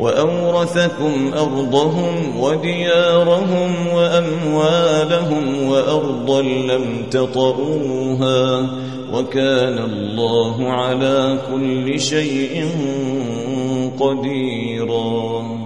وأورثكم أرضهم وديارهم وأموالهم وأرضا لم تطروها وكان الله على كل شيء قديرا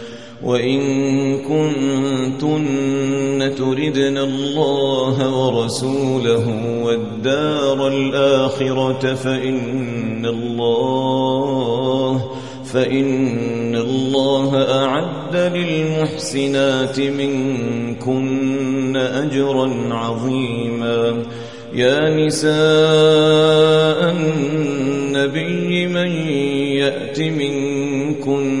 وإن كنتن تردن الله ورسوله والدار الآخرة فإن الله فإن الله أعد للمحسنات منكن أجرا عظيما. يا نساء النبي من يأت منكن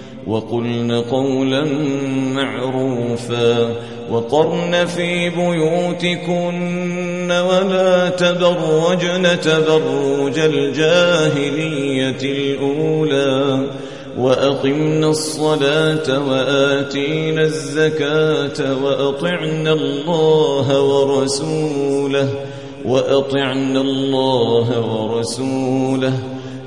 وقلن قولا معروفا وقرن في بيوتكن ولا تبرجن تبرج الجاهلية الأولى وأقمنا الصلاة وآتينا الزكاة وأطعنا الله ورسوله وأطعنا الله ورسوله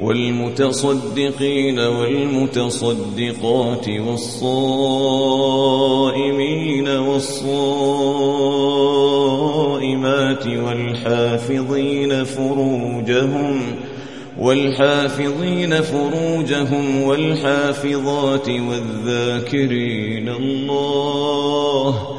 والمتصدقين والمتصدقات والصائمين والصائمات والحافظين فروجهم والحافظين فروجهم والحافظات والذاكرين الله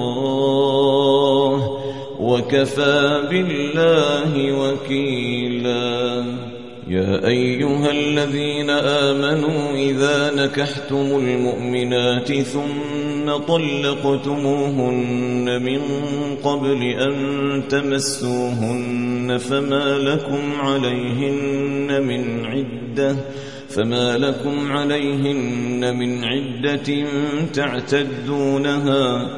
وكفى بالله وكيلا. يا أيها الذين آمنوا إذا نكحتم المؤمنات ثم طلقتموهن من قبل أن تمسوهن فما لكم عليهن من عدة فما لكم عليهن من عدة تعتدونها.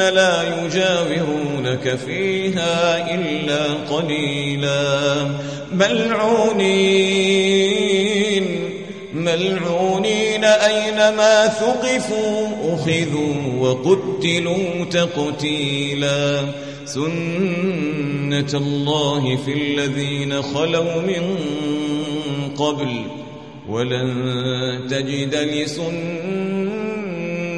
لا يجاورونك فيها إلا قليلا. ملعونين. ملعونين أينما ثقفوا أخذوا وقتلوا تقتيلا. سنة الله في الذين خلوا من قبل ولن تجد لسنة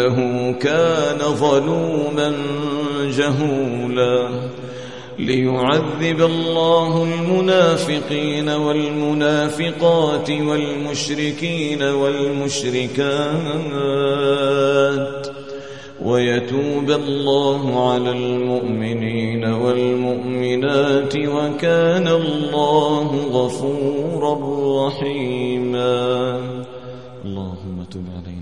إنه كان ظلوما جهولا ليعذب الله المنافقين والمنافقات والمشركين والمشركات ويتوب الله على المؤمنين والمؤمنات وكان الله غفورا رحيما. اللهم تب علينا.